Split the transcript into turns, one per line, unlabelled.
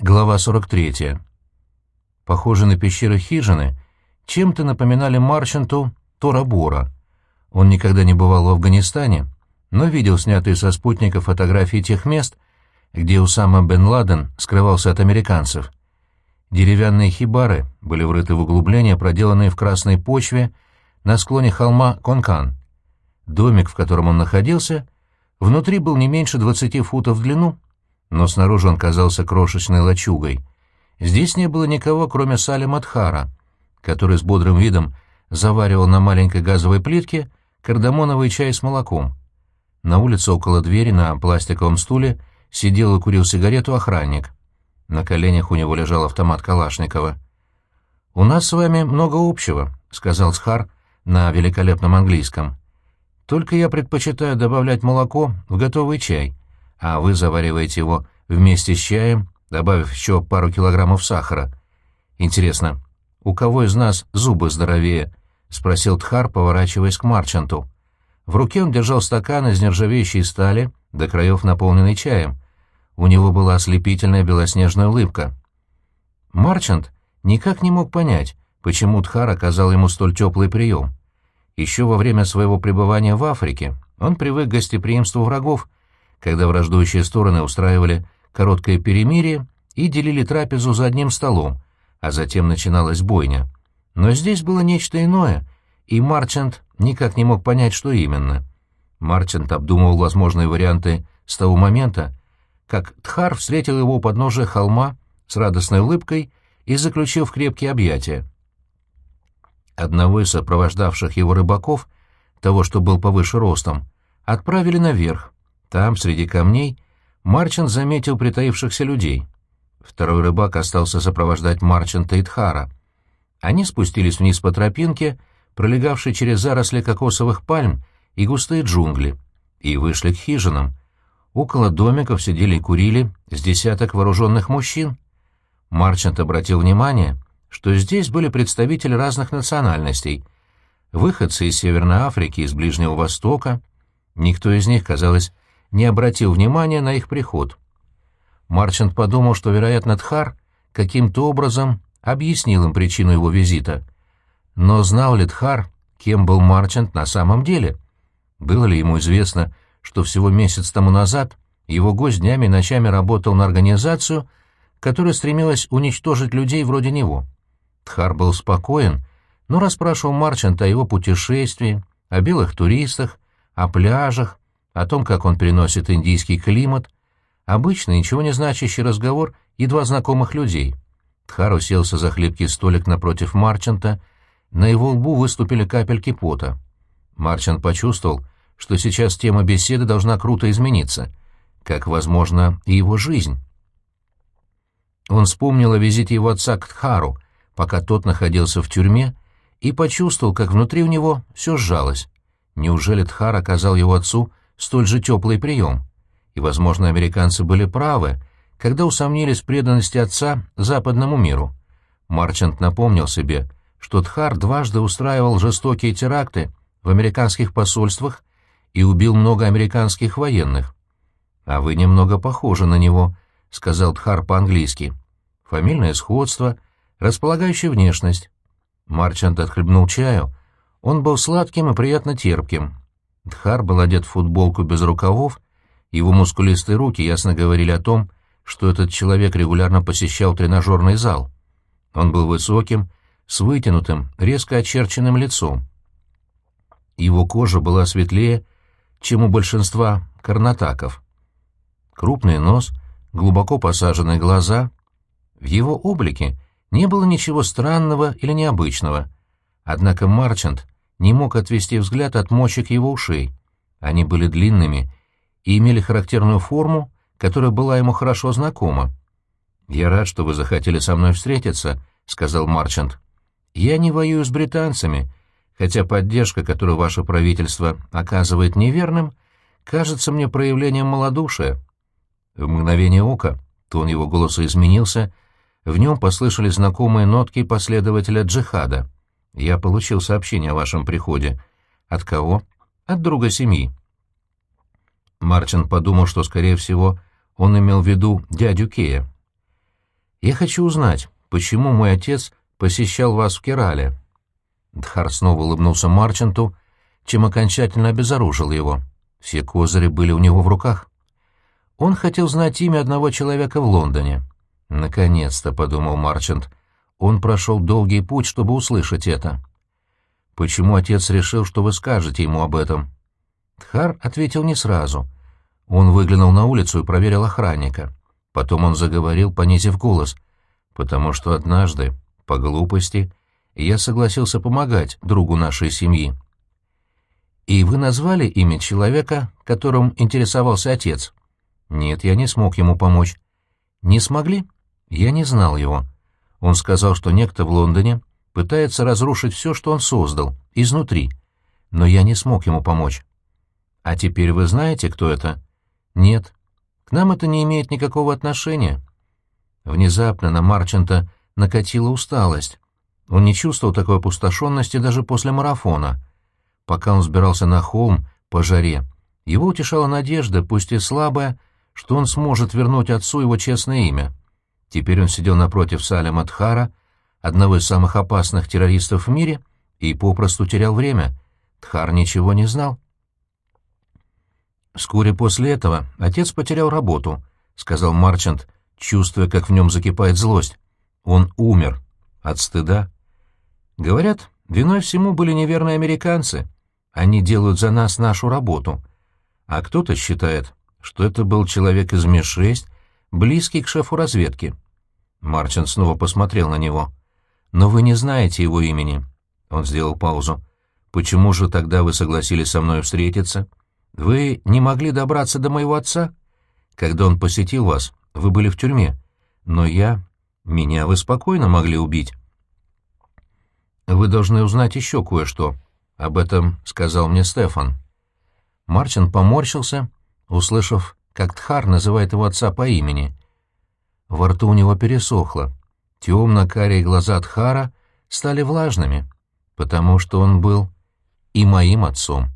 Глава 43. Похожие на пещеры хижины, чем-то напоминали Марчанту Тора-Бора. Он никогда не бывал в Афганистане, но видел снятые со спутников фотографии тех мест, где Усама бен Ладен скрывался от американцев. Деревянные хибары были врыты в углубления, проделанные в красной почве на склоне холма Конкан. Домик, в котором он находился, внутри был не меньше 20 футов в длину, но снаружи он казался крошечной лачугой. Здесь не было никого, кроме Сали Мадхара, который с бодрым видом заваривал на маленькой газовой плитке кардамоновый чай с молоком. На улице около двери на пластиковом стуле сидел и курил сигарету охранник. На коленях у него лежал автомат Калашникова. «У нас с вами много общего», — сказал Схар на великолепном английском. «Только я предпочитаю добавлять молоко в готовый чай, а вы завариваете его вместе с чаем, добавив еще пару килограммов сахара. Интересно, у кого из нас зубы здоровее?» — спросил Тхар, поворачиваясь к Марчанту. В руке он держал стакан из нержавеющей стали, до краев наполненный чаем. У него была ослепительная белоснежная улыбка. Марчант никак не мог понять, почему Тхар оказал ему столь теплый прием. Еще во время своего пребывания в Африке он привык к гостеприимству врагов, когда враждующие стороны устраивали короткое перемирие и делили трапезу за одним столом, а затем начиналась бойня. Но здесь было нечто иное, и Марчант никак не мог понять, что именно. Марчант обдумывал возможные варианты с того момента, как Тхар встретил его у подножия холма с радостной улыбкой и заключил в крепкие объятия. Одного из сопровождавших его рыбаков, того, что был повыше ростом, отправили наверх, там, среди камней, Марчант заметил притаившихся людей. Второй рыбак остался сопровождать Марчанта и Тхара. Они спустились вниз по тропинке, пролегавшей через заросли кокосовых пальм и густые джунгли, и вышли к хижинам. Около домиков сидели и курили с десяток вооруженных мужчин. Марчант обратил внимание, что здесь были представители разных национальностей, выходцы из Северной Африки, из Ближнего Востока. Никто из них, казалось, не обратил внимания на их приход. Марчант подумал, что, вероятно, Тхар каким-то образом объяснил им причину его визита. Но знал ли Тхар, кем был Марчант на самом деле? Было ли ему известно, что всего месяц тому назад его гость днями и ночами работал на организацию, которая стремилась уничтожить людей вроде него? Тхар был спокоен, но расспрашивал Марчанта о его путешествии, о белых туристах, о пляжах, о том, как он переносит индийский климат, обычный, ничего не значащий разговор едва знакомых людей. Тхар уселся за хлипкий столик напротив Марчанта, на его лбу выступили капельки пота. Марчант почувствовал, что сейчас тема беседы должна круто измениться, как, возможно, и его жизнь. Он вспомнил о визите его отца к Тхару, пока тот находился в тюрьме, и почувствовал, как внутри у него все сжалось. Неужели Тхар оказал его отцу столь же теплый прием. И, возможно, американцы были правы, когда усомнились в преданности отца западному миру. Марчант напомнил себе, что Тхар дважды устраивал жестокие теракты в американских посольствах и убил много американских военных. «А вы немного похожи на него», — сказал Тхар по-английски. «Фамильное сходство, располагающая внешность». Марчант отхлебнул чаю. Он был сладким и приятно терпким, Дхар был одет в футболку без рукавов, его мускулистые руки ясно говорили о том, что этот человек регулярно посещал тренажерный зал. Он был высоким, с вытянутым, резко очерченным лицом. Его кожа была светлее, чем у большинства карнатаков. Крупный нос, глубоко посаженные глаза. В его облике не было ничего странного или необычного. Однако Марчант не мог отвести взгляд от мочек его ушей. Они были длинными и имели характерную форму, которая была ему хорошо знакома. «Я рад, что вы захотели со мной встретиться», — сказал Марчант. «Я не воюю с британцами, хотя поддержка, которую ваше правительство оказывает неверным, кажется мне проявлением малодушия». В мгновение ока тон его голоса изменился, в нем послышались знакомые нотки последователя джихада. Я получил сообщение о вашем приходе. От кого? От друга семьи. Марчин подумал, что, скорее всего, он имел в виду дядю Кея. «Я хочу узнать, почему мой отец посещал вас в Керале?» Дхар снова улыбнулся Марчанту, чем окончательно обезоружил его. Все козыри были у него в руках. Он хотел знать имя одного человека в Лондоне. «Наконец-то», — подумал Марчант, — «он прошел долгий путь, чтобы услышать это». «Почему отец решил, что вы скажете ему об этом?» Тхар ответил не сразу. Он выглянул на улицу и проверил охранника. Потом он заговорил, понизив голос, потому что однажды, по глупости, я согласился помогать другу нашей семьи. «И вы назвали имя человека, которым интересовался отец?» «Нет, я не смог ему помочь». «Не смогли?» «Я не знал его. Он сказал, что некто в Лондоне пытается разрушить все, что он создал, изнутри. Но я не смог ему помочь». «А теперь вы знаете, кто это?» «Нет. К нам это не имеет никакого отношения». Внезапно на Марчанта накатила усталость. Он не чувствовал такой опустошенности даже после марафона. Пока он сбирался на холм по жаре, его утешала надежда, пусть и слабая, что он сможет вернуть отцу его честное имя. Теперь он сидел напротив Салема Тхара, одного из самых опасных террористов в мире, и попросту терял время. Тхар ничего не знал. Вскоре после этого отец потерял работу, — сказал Марчант, чувствуя, как в нем закипает злость. Он умер. От стыда. Говорят, виной всему были неверные американцы. Они делают за нас нашу работу. А кто-то считает, что это был человек из МИ-6, близкий к шефу разведки. Марчант снова посмотрел на него. «Но вы не знаете его имени». Он сделал паузу. «Почему же тогда вы согласились со мной встретиться?» Вы не могли добраться до моего отца? Когда он посетил вас, вы были в тюрьме. Но я... Меня вы спокойно могли убить. Вы должны узнать еще кое-что. Об этом сказал мне Стефан. Мартин поморщился, услышав, как Тхар называет его отца по имени. Во рту у него пересохло. Темно-карие глаза Тхара стали влажными, потому что он был и моим отцом.